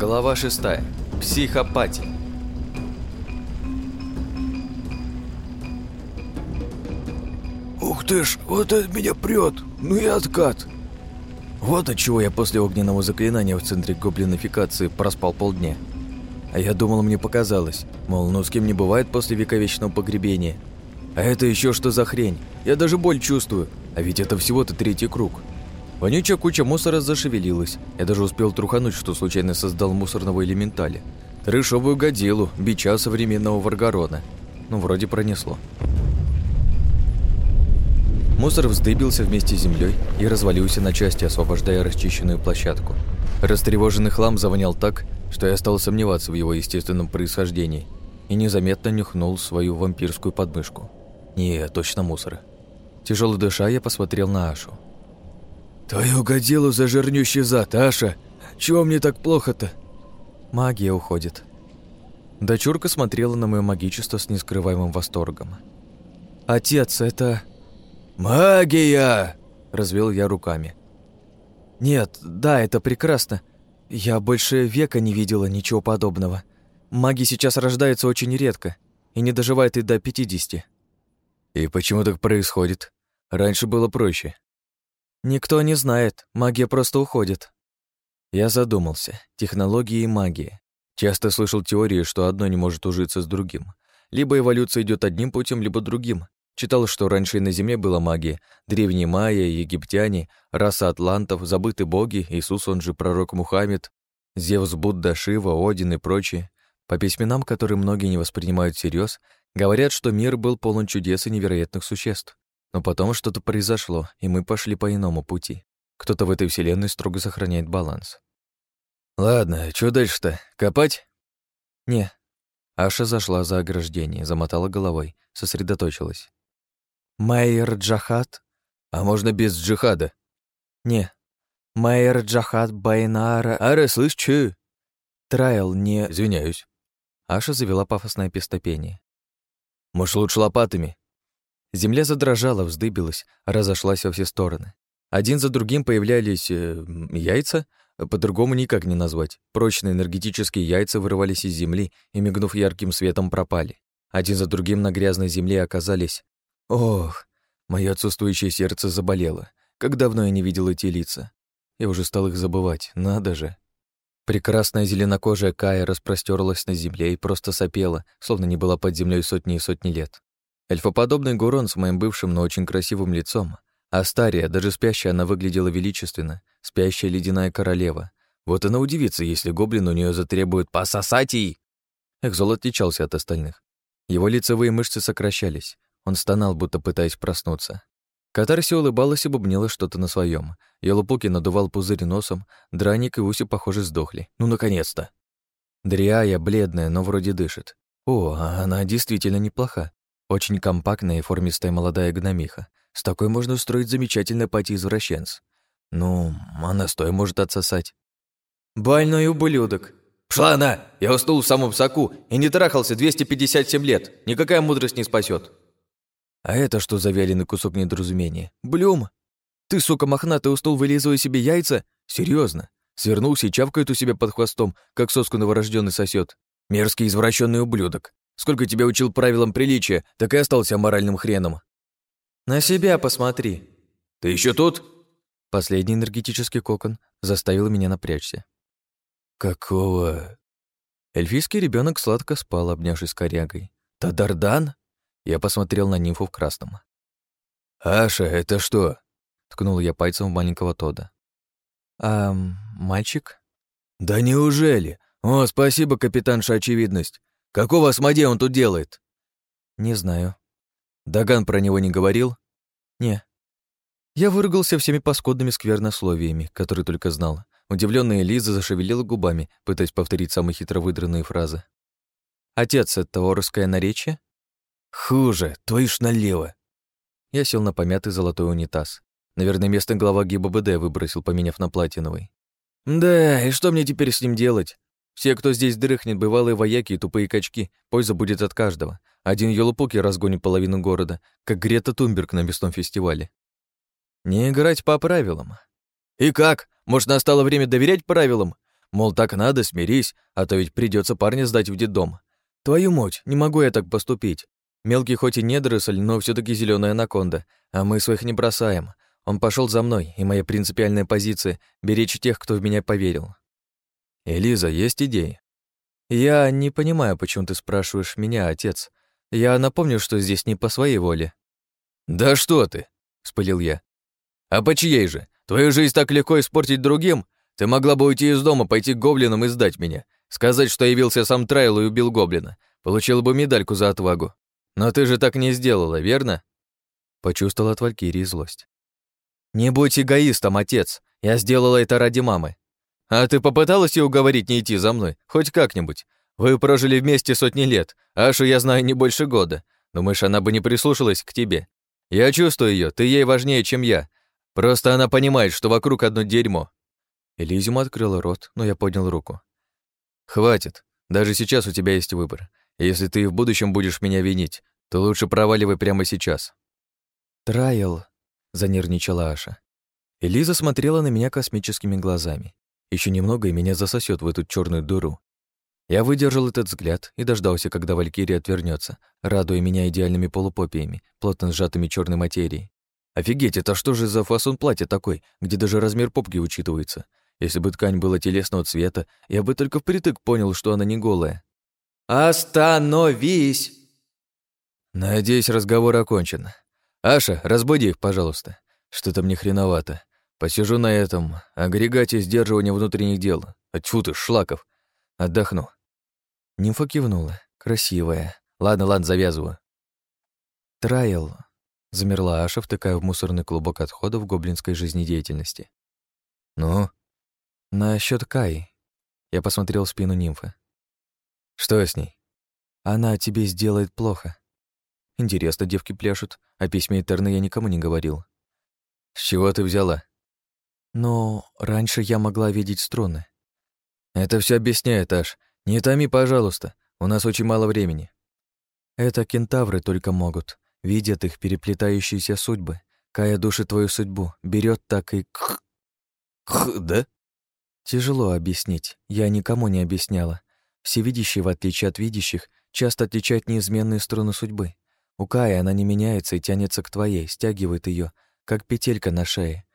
Глава 6. Психопатия. Ух ты ж, вот это меня прет, ну и откат. Вот от чего я после огненного заклинания в центре гоблинификации проспал полдня. А я думал, мне показалось, мол, ну с кем не бывает после вековечного погребения. А это еще что за хрень? Я даже боль чувствую, а ведь это всего-то третий круг. Вонючая куча мусора зашевелилась. Я даже успел трухануть, что случайно создал мусорного элементаля. Трешовую годилу, бича современного Варгарона. Ну, вроде пронесло. Мусор вздыбился вместе с землей и развалился на части, освобождая расчищенную площадку. Растревоженный хлам завонял так, что я стал сомневаться в его естественном происхождении и незаметно нюхнул свою вампирскую подмышку. Не, точно мусор. Тяжело дыша, я посмотрел на Ашу. «Твою годилу за жирнющий зад, Аша! Чего мне так плохо-то?» Магия уходит. Дочурка смотрела на мое магичество с нескрываемым восторгом. «Отец, это...» «Магия!» – развел я руками. «Нет, да, это прекрасно. Я больше века не видела ничего подобного. Маги сейчас рождаются очень редко и не доживают и до пятидесяти». «И почему так происходит? Раньше было проще». «Никто не знает, магия просто уходит». Я задумался. Технологии и магия. Часто слышал теории, что одно не может ужиться с другим. Либо эволюция идет одним путем, либо другим. Читал, что раньше на Земле была магия. Древние майя, египтяне, раса атлантов, забытые боги, Иисус, он же пророк Мухаммед, Зевс, Будда, Шива, Один и прочие. По письменам, которые многие не воспринимают всерьез, говорят, что мир был полон чудес и невероятных существ. Но потом что-то произошло, и мы пошли по иному пути. Кто-то в этой вселенной строго сохраняет баланс. «Ладно, что дальше-то? Копать?» «Не». Аша зашла за ограждение, замотала головой, сосредоточилась. «Майер Джахат?» «А можно без джихада?» «Не». «Майер Джахат Байнара...» «Ара, слышь, чё?» «Трайл, не...» «Извиняюсь». Аша завела пафосное пестопение. «Может, лучше лопатами?» Земля задрожала, вздыбилась, разошлась во все стороны. Один за другим появлялись э, яйца, по-другому никак не назвать. Прочные энергетические яйца вырывались из земли и, мигнув ярким светом, пропали. Один за другим на грязной земле оказались... Ох, мое отсутствующее сердце заболело. Как давно я не видел эти лица. Я уже стал их забывать, надо же. Прекрасная зеленокожая Кая распростерлась на земле и просто сопела, словно не была под землей сотни и сотни лет. Эльфоподобный Гурон с моим бывшим, но очень красивым лицом. А Стария, даже спящая, она выглядела величественно. Спящая ледяная королева. Вот она удивится, если гоблин у нее затребует «пососать ей!» Экзол отличался от остальных. Его лицевые мышцы сокращались. Он стонал, будто пытаясь проснуться. Катарси улыбалась и бубнила что-то на своем. Елупуки надувал пузырь носом, Драник и Уси, похоже, сдохли. Ну, наконец-то! Дриая, бледная, но вроде дышит. О, а она действительно неплоха. Очень компактная и формистая молодая гномиха. С такой можно устроить замечательный пати-извращенц. Ну, она стоя может отсосать. «Больной ублюдок!» «Пшла она! Я уснул в самом соку и не трахался 257 лет. Никакая мудрость не спасет. А это что за вяленый кусок недоразумения? Блюм! Ты, сука, мохнатый, уснул, вылизывая себе яйца? Серьезно? Свернулся и чавкает у себя под хвостом, как соску новорожденный сосет. Мерзкий извращенный ублюдок. Сколько тебя учил правилам приличия, так и остался моральным хреном. На себя посмотри. Ты еще тут? Последний энергетический кокон заставил меня напрячься. Какого? Эльфийский ребенок сладко спал, обнявшись корягой. Тадардан? Я посмотрел на нимфу в красном. «Аша, это что?» Ткнул я пальцем в маленького Тода. «А, мальчик?» «Да неужели? О, спасибо, капитанша Очевидность. Какого осмодея он тут делает?» «Не знаю». «Даган про него не говорил?» «Не». Я выругался всеми паскудными сквернословиями, которые только знал. Удивленная Лиза зашевелила губами, пытаясь повторить самые хитро выдранные фразы. «Отец — это орское наречие?» «Хуже, твою ж налево!» Я сел на помятый золотой унитаз. Наверное, местный глава ГИБДД выбросил, поменяв на платиновый. «Да, и что мне теперь с ним делать? Все, кто здесь дрыхнет, бывалые вояки и тупые качки, польза будет от каждого. Один Йолупуки разгонит половину города, как Грета Тунберг на местном фестивале. Не играть по правилам. И как? Может, настало время доверять правилам? Мол, так надо, смирись, а то ведь придется парня сдать в детдом. Твою мать, не могу я так поступить. Мелкий хоть и недоросль, но все таки зеленая анаконда, а мы своих не бросаем. Он пошел за мной, и моя принципиальная позиция — беречь тех, кто в меня поверил. Элиза, есть идеи? Я не понимаю, почему ты спрашиваешь меня, отец. Я напомню, что здесь не по своей воле. Да что ты, — спылил я. А по чьей же? Твою жизнь так легко испортить другим? Ты могла бы уйти из дома, пойти к гоблинам и сдать меня. Сказать, что явился сам Трайл и убил гоблина. Получила бы медальку за отвагу. Но ты же так не сделала, верно? Почувствовал от Валькирии злость. Не будь эгоистом, отец. Я сделала это ради мамы. А ты попыталась ее уговорить не идти за мной? Хоть как-нибудь? Вы прожили вместе сотни лет. Ашу я знаю не больше года. Думаешь, она бы не прислушалась к тебе? Я чувствую ее, ты ей важнее, чем я. Просто она понимает, что вокруг одно дерьмо. Элизиум открыла рот, но я поднял руку. «Хватит. Даже сейчас у тебя есть выбор. если ты в будущем будешь меня винить, то лучше проваливай прямо сейчас». «Трайл», — занервничала Аша. Элиза смотрела на меня космическими глазами. Еще немного, и меня засосет в эту черную дыру. Я выдержал этот взгляд и дождался, когда Валькирия отвернется, радуя меня идеальными полупопиями, плотно сжатыми черной материей. Офигеть, это что же за фасон платья такой, где даже размер попки учитывается? Если бы ткань была телесного цвета, я бы только впритык понял, что она не голая. «Остановись!» Надеюсь, разговор окончен. Аша, разбуди их, пожалуйста. Что-то мне хреновато. Посижу на этом агрегате сдерживания внутренних дел. Тьфу ты, шлаков. Отдохну. Нимфа кивнула. Красивая. Ладно, ладно, завязываю. Трайл. Замерла Аша, втыкая в мусорный клубок отходов гоблинской жизнедеятельности. «Ну?» Насчет Кай. Я посмотрел в спину нимфы. Что с ней? Она тебе сделает плохо. Интересно, девки пляшут, а письме Этерны я никому не говорил. С чего ты взяла? Но раньше я могла видеть струны. Это все объясняет, Аш. Не томи, пожалуйста. У нас очень мало времени. Это кентавры только могут. Видят их переплетающиеся судьбы. Кая душит твою судьбу, берет так и... Кх, кх, да? Тяжело объяснить, я никому не объясняла. Всевидящие, в отличие от видящих, часто отличают неизменные струны судьбы. У Кая она не меняется и тянется к твоей, стягивает ее, как петелька на шее.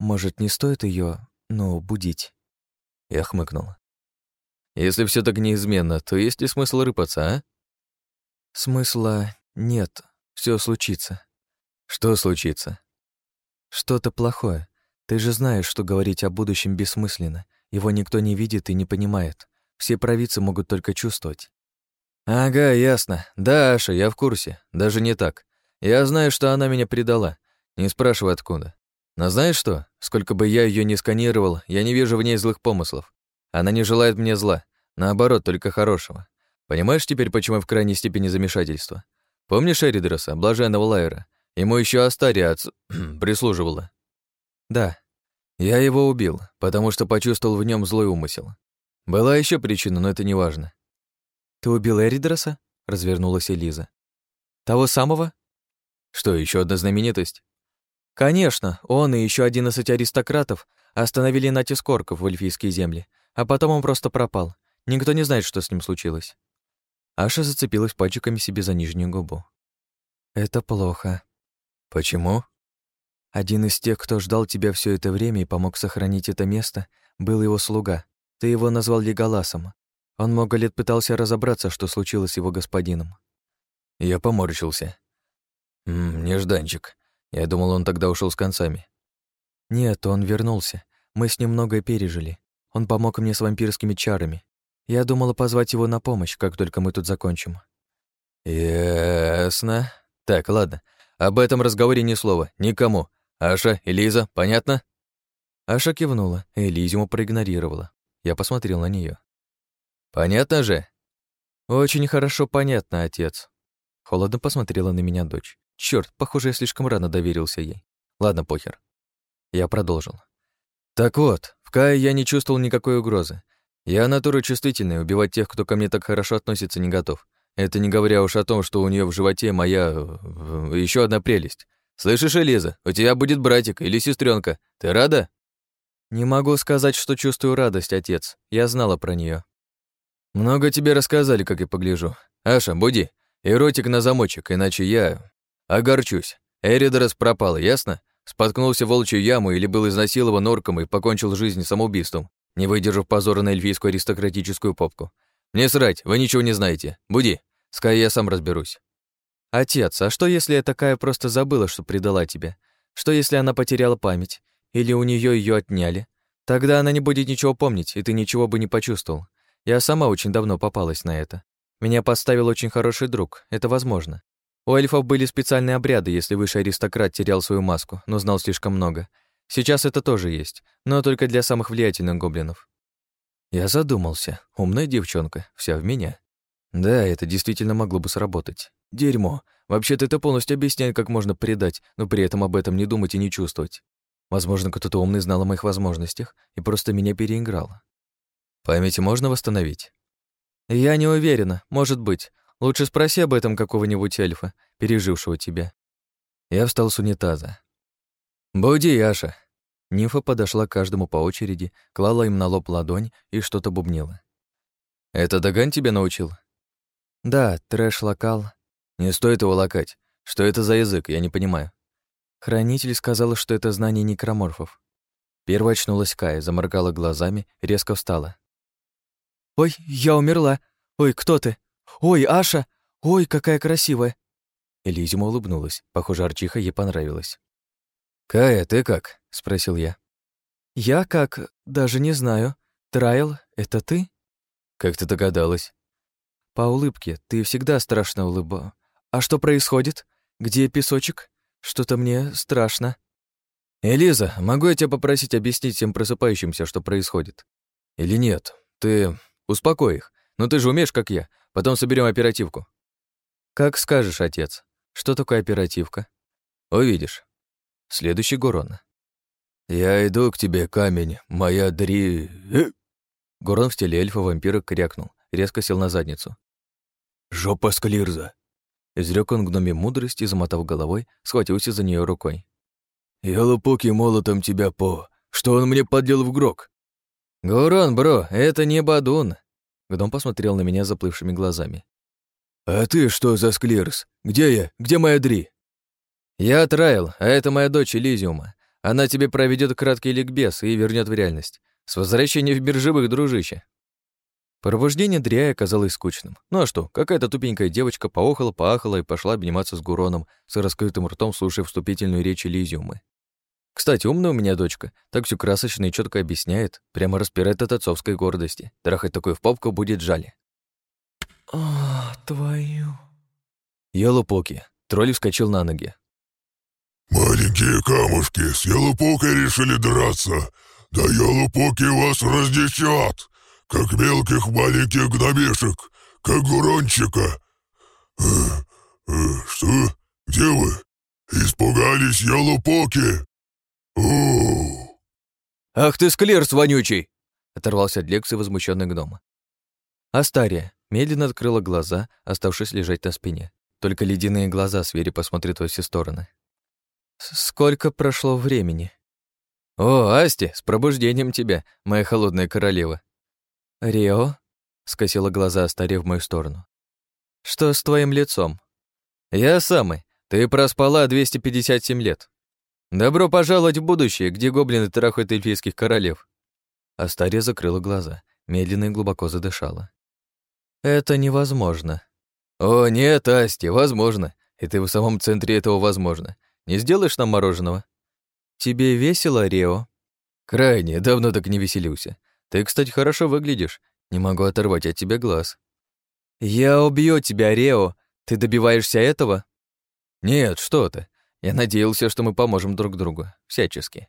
Может, не стоит ее, ну, будить? Я хмыкнула. Если все так неизменно, то есть ли смысл рыпаться, а? Смысла нет, все случится. Что случится? Что-то плохое. Ты же знаешь, что говорить о будущем бессмысленно. Его никто не видит и не понимает. Все провидцы могут только чувствовать. Ага, ясно. Да, Аша, я в курсе. Даже не так. Я знаю, что она меня предала. Не спрашивай откуда. Но знаешь что? Сколько бы я ее не сканировал, я не вижу в ней злых помыслов. Она не желает мне зла. Наоборот, только хорошего. Понимаешь теперь, почему я в крайней степени замешательства? Помнишь Эридроса, блаженного Лайера? Ему еще Астария отц... прислуживала. Да, я его убил, потому что почувствовал в нем злой умысел. Была еще причина, но это не важно. Ты убил Эридроса? развернулась Элиза. Того самого? Что, еще одна знаменитость? Конечно, он и еще одиннадцать аристократов остановили натиск орков в эльфийские земли, а потом он просто пропал. Никто не знает, что с ним случилось. Аша зацепилась пальчиками себе за нижнюю губу. Это плохо. Почему? Один из тех, кто ждал тебя все это время и помог сохранить это место, был его слуга. Ты его назвал Леголасом. Он много лет пытался разобраться, что случилось с его господином. Я поморщился. «М нежданчик. Я думал, он тогда ушел с концами». «Нет, он вернулся. Мы с ним многое пережили. Он помог мне с вампирскими чарами. Я думала позвать его на помощь, как только мы тут закончим». «Ясно. Так, ладно. Об этом разговоре ни слова. Никому. «Аша, Элиза, понятно?» Аша кивнула, Элизиуму проигнорировала. Я посмотрел на нее. «Понятно же?» «Очень хорошо понятно, отец». Холодно посмотрела на меня дочь. Черт, похоже, я слишком рано доверился ей. Ладно, похер. Я продолжил. Так вот, в Кае я не чувствовал никакой угрозы. Я натура чувствительная, убивать тех, кто ко мне так хорошо относится, не готов. Это не говоря уж о том, что у нее в животе моя... еще одна прелесть. «Слышишь, Элиза, у тебя будет братик или сестренка. Ты рада?» Не могу сказать, что чувствую радость, отец. Я знала про нее. Много тебе рассказали, как я погляжу. Аша, буди. И ротик на замочек, иначе я... Огорчусь. Эридорос пропал, ясно? Споткнулся в волчью яму или был изнасилован орком и покончил жизнь самоубийством, не выдержав позора на эльфийскую аристократическую попку. Мне срать, вы ничего не знаете. Буди, скай я сам разберусь. Отец, а что если я такая просто забыла, что предала тебя? Что если она потеряла память? Или у нее ее отняли? Тогда она не будет ничего помнить, и ты ничего бы не почувствовал. Я сама очень давно попалась на это. Меня подставил очень хороший друг, это возможно. У эльфов были специальные обряды, если высший аристократ терял свою маску, но знал слишком много. Сейчас это тоже есть, но только для самых влиятельных гоблинов. Я задумался. Умная девчонка, вся в меня. Да, это действительно могло бы сработать. Дерьмо. Вообще-то это полностью объясняет, как можно предать, но при этом об этом не думать и не чувствовать. Возможно, кто-то умный знал о моих возможностях и просто меня переиграл. Память можно восстановить? Я не уверена, может быть. Лучше спроси об этом какого-нибудь эльфа, пережившего тебя. Я встал с унитаза. «Буди, Яша!» Нимфа подошла к каждому по очереди, клала им на лоб ладонь и что-то бубнила. «Это Даган тебя научил?» «Да, трэш-локал». «Не стоит его лакать. Что это за язык, я не понимаю». Хранитель сказал, что это знание некроморфов. Первая очнулась Кая, заморгала глазами, резко встала. «Ой, я умерла! Ой, кто ты? Ой, Аша! Ой, какая красивая!» Элизима улыбнулась. Похоже, Арчиха ей понравилась. «Кая, ты как?» — спросил я. «Я как? Даже не знаю. Трайл, это ты?» «Как ты догадалась?» «По улыбке. Ты всегда страшно улыба. А что происходит? Где песочек? Что-то мне страшно». «Элиза, могу я тебя попросить объяснить всем просыпающимся, что происходит? Или нет? Ты успокой их. Но ты же умеешь, как я. Потом соберем оперативку». «Как скажешь, отец. Что такое оперативка?» «Увидишь». Следующий Горон. «Я иду к тебе, камень, моя дри...» Горон в стиле эльфа-вампира крякнул, резко сел на задницу. «Жопа склирза!» Изрёк он гноме мудрости, замотав головой, схватился за нее рукой. «Я лупоки молотом тебя по... Что он мне подлил в грок?» «Гурон, бро, это не Бадун!» Гном посмотрел на меня заплывшими глазами. «А ты что за склирс? Где я? Где моя Дри?» «Я Трайл, а это моя дочь Элизиума. Она тебе проведет краткий ликбез и вернет в реальность. С возвращением в биржевых, дружище!» Пробуждение Дриая оказалось скучным. Ну а что, какая-то тупенькая девочка поохала-поахала и пошла обниматься с Гуроном, с раскрытым ртом слушая вступительную речь Элизиумы. Кстати, умная у меня дочка, так все красочно и четко объясняет, прямо распирает от отцовской гордости. Трахать такой в попку будет жаль. «А, твою...» Елупоки. Тролль вскочил на ноги. «Маленькие камушки с Елупокой решили драться. Да Елупоки вас раздесят, как мелких маленьких гномишек, как гурончика. Э, э, что? Где вы? Испугались Елупоки? «Ах ты, склерс вонючий!» — оторвался от лекции возмущенный гном. Астария медленно открыла глаза, оставшись лежать на спине. Только ледяные глаза свери посмотрят во все стороны. «Сколько прошло времени?» «О, Асти, с пробуждением тебя, моя холодная королева!» «Рио?» — скосила глаза Астария в мою сторону. «Что с твоим лицом?» «Я самый. Ты проспала 257 лет. Добро пожаловать в будущее, где гоблины трахают эльфийских королев». Астария закрыла глаза, медленно и глубоко задышала. «Это невозможно». «О, нет, Асти, возможно. И ты в самом центре этого возможно. Не сделаешь нам мороженого?» «Тебе весело, Рео?» «Крайне, давно так не веселился. Ты, кстати, хорошо выглядишь. Не могу оторвать от тебя глаз». «Я убью тебя, Рео. Ты добиваешься этого?» «Нет, что ты. Я надеялся, что мы поможем друг другу. Всячески».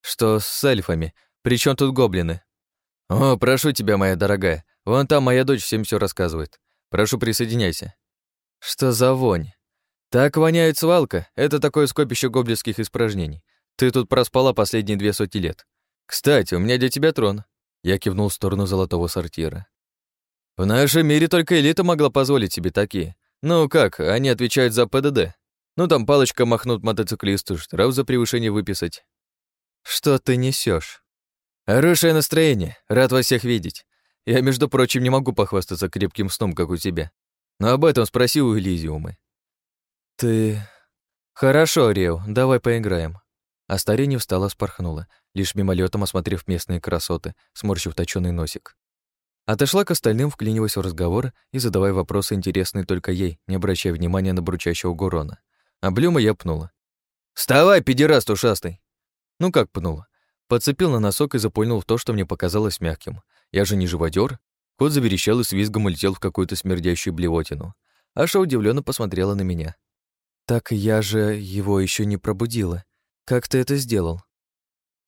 «Что с эльфами? Причем тут гоблины?» «О, прошу тебя, моя дорогая. Вон там моя дочь всем все рассказывает. Прошу, присоединяйся». «Что за вонь?» «Так воняет свалка. Это такое скопище гоблинских испражнений. Ты тут проспала последние две сотни лет. Кстати, у меня для тебя трон». Я кивнул в сторону золотого сортира. «В нашем мире только элита могла позволить себе такие. Ну как, они отвечают за ПДД. Ну там палочка махнут мотоциклисту, штраф за превышение выписать». Что ты несешь? Хорошее настроение, рад вас всех видеть. Я, между прочим, не могу похвастаться крепким сном, как у тебя. Но об этом спроси у Элизиумы. Ты... Хорошо, Рео, давай поиграем. А старение встала, спорхнула, лишь мимолетом осмотрев местные красоты, сморщив точёный носик. Отошла к остальным, вклиниваясь в разговор и задавая вопросы, интересные только ей, не обращая внимания на бручащего Гурона. А Блюма я пнула. «Вставай, педераст ушастый!» Ну как пнула? Подцепил на носок и запульнул в то, что мне показалось мягким. Я же не живодер. Кот заверещал и с визгом улетел в какую-то смердящую блевотину. Аша удивленно посмотрела на меня. «Так я же его еще не пробудила. Как ты это сделал?»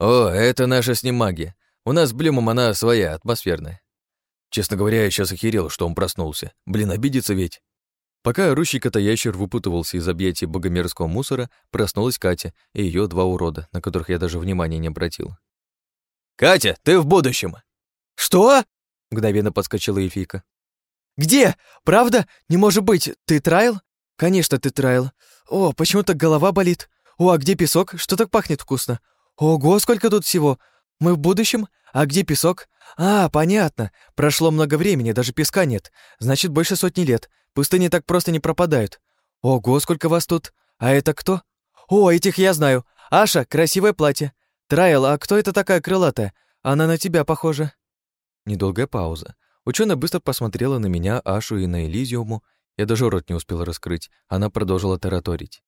«О, это наша с ним магия. У нас с Блюмом она своя, атмосферная. Честно говоря, я сейчас охерел, что он проснулся. Блин, обидится ведь. Пока орущий котоящер выпутывался из объятий богомерзкого мусора, проснулась Катя и ее два урода, на которых я даже внимания не обратил. «Катя, ты в будущем!» «Что?» — мгновенно подскочила Ефика. «Где? Правда? Не может быть. Ты трайл?» «Конечно, ты трайл. О, почему так голова болит? О, а где песок? Что так пахнет вкусно? Ого, сколько тут всего! Мы в будущем? А где песок? А, понятно. Прошло много времени, даже песка нет. Значит, больше сотни лет. Пустыни так просто не пропадают. Ого, сколько вас тут. А это кто? О, этих я знаю. Аша, красивое платье. Трайл, а кто это такая крылатая? Она на тебя похожа. Недолгая пауза. Ученая быстро посмотрела на меня, Ашу и на Элизиуму. Я даже рот не успел раскрыть. Она продолжила тараторить.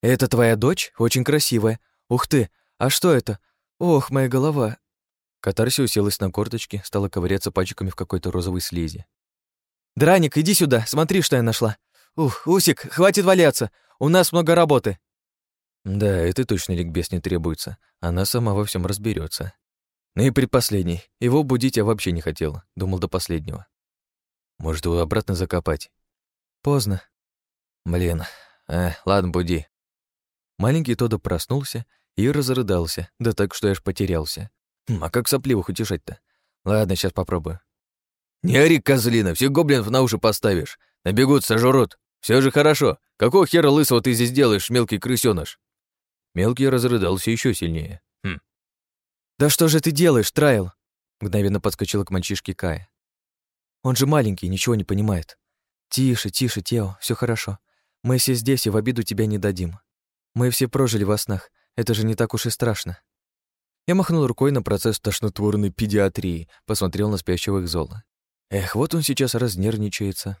«Это твоя дочь? Очень красивая. Ух ты! А что это? Ох, моя голова!» Катарси уселась на корточки, стала ковыряться пальчиками в какой-то розовой слизи. «Драник, иди сюда, смотри, что я нашла. Ух, Усик, хватит валяться, у нас много работы». Да, это точно ликбез не требуется, она сама во всем разберется. Ну и предпоследний, его будить я вообще не хотел, думал до последнего. Может, его обратно закопать? Поздно. Блин, э, ладно, буди. Маленький Тодо проснулся и разрыдался, да так, что я аж потерялся. Хм, а как сопливых утешать-то? Ладно, сейчас попробую. «Не ори, козлина, всех гоблинов на уши поставишь. Набегут, сожрут. Все же хорошо. Какого хера лысого ты здесь делаешь, мелкий крысёныш?» Мелкий разрыдался еще сильнее. Хм. «Да что же ты делаешь, Трайл?» Мгновенно подскочила к мальчишке Кая. «Он же маленький, ничего не понимает. Тише, тише, Тео, все хорошо. Мы все здесь и в обиду тебя не дадим. Мы все прожили во снах, это же не так уж и страшно». Я махнул рукой на процесс тошнотворной педиатрии, посмотрел на спящего Экзола. Эх, вот он сейчас разнервничается.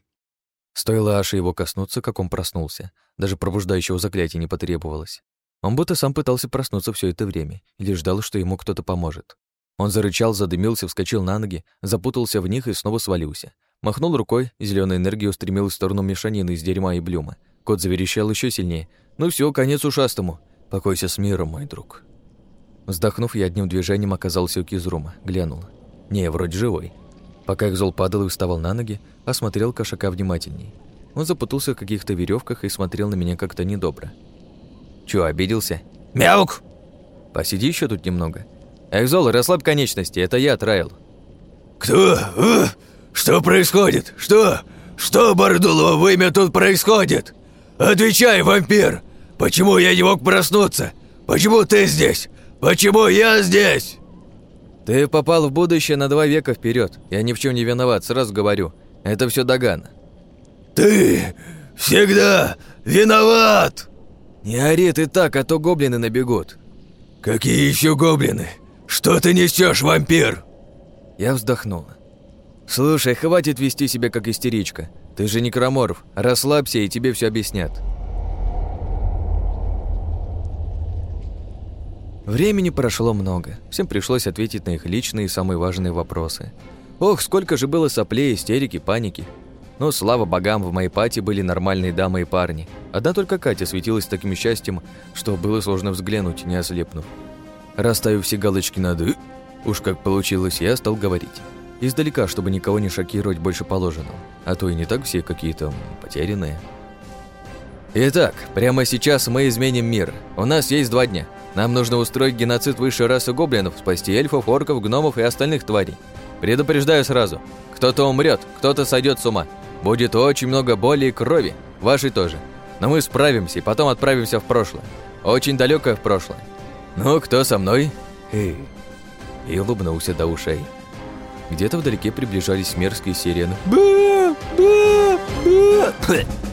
Стоило Аше его коснуться, как он проснулся. Даже пробуждающего заклятия не потребовалось. Он будто сам пытался проснуться все это время или ждал, что ему кто-то поможет. Он зарычал, задымился, вскочил на ноги, запутался в них и снова свалился. Махнул рукой, зеленая энергия устремилась в сторону мешанины из дерьма и блюма. Кот заверещал еще сильнее. «Ну все, конец ушастому. Покойся с миром, мой друг». Вздохнув, я одним движением оказался у Кизрума. Глянул. Не, вроде живой. Пока Экзол падал и вставал на ноги, осмотрел кошака внимательней. Он запутался в каких-то веревках и смотрел на меня как-то недобро. «Чё, обиделся?» «Мяук!» «Посиди еще тут немного». «Экзол, расслабь конечности, это я, Трайл». «Кто? А? Что происходит? Что? Что, Бардулова, в тут происходит? Отвечай, вампир! Почему я не мог проснуться? Почему ты здесь? Почему я здесь?» «Ты попал в будущее на два века вперед. Я ни в чем не виноват, сразу говорю. Это все Даган». «Ты всегда виноват!» «Не ори ты так, а то гоблины набегут». «Какие еще гоблины? Что ты несешь, вампир?» Я вздохнул. «Слушай, хватит вести себя как истеричка. Ты же не краморф. Расслабься, и тебе все объяснят». Времени прошло много. Всем пришлось ответить на их личные и самые важные вопросы. Ох, сколько же было соплей, истерики, паники. Но, слава богам, в моей пати были нормальные дамы и парни. Одна только Катя светилась таким счастьем, что было сложно взглянуть, не ослепнув. Расставив все галочки над «ы», уж как получилось, я стал говорить. Издалека, чтобы никого не шокировать больше положенного. А то и не так все какие-то потерянные. Итак, прямо сейчас мы изменим мир. У нас есть два дня. Нам нужно устроить геноцид высшей расы гоблинов, спасти эльфов, орков, гномов и остальных тварей. Предупреждаю сразу. Кто-то умрет, кто-то сойдет с ума. Будет очень много боли и крови. Вашей тоже. Но мы справимся и потом отправимся в прошлое. Очень далекое в прошлое. «Ну, кто со мной?» «Эй!» И улыбнулся до ушей. Где-то вдалеке приближались мерзкие сирены. «Ба! Ба! Ба!»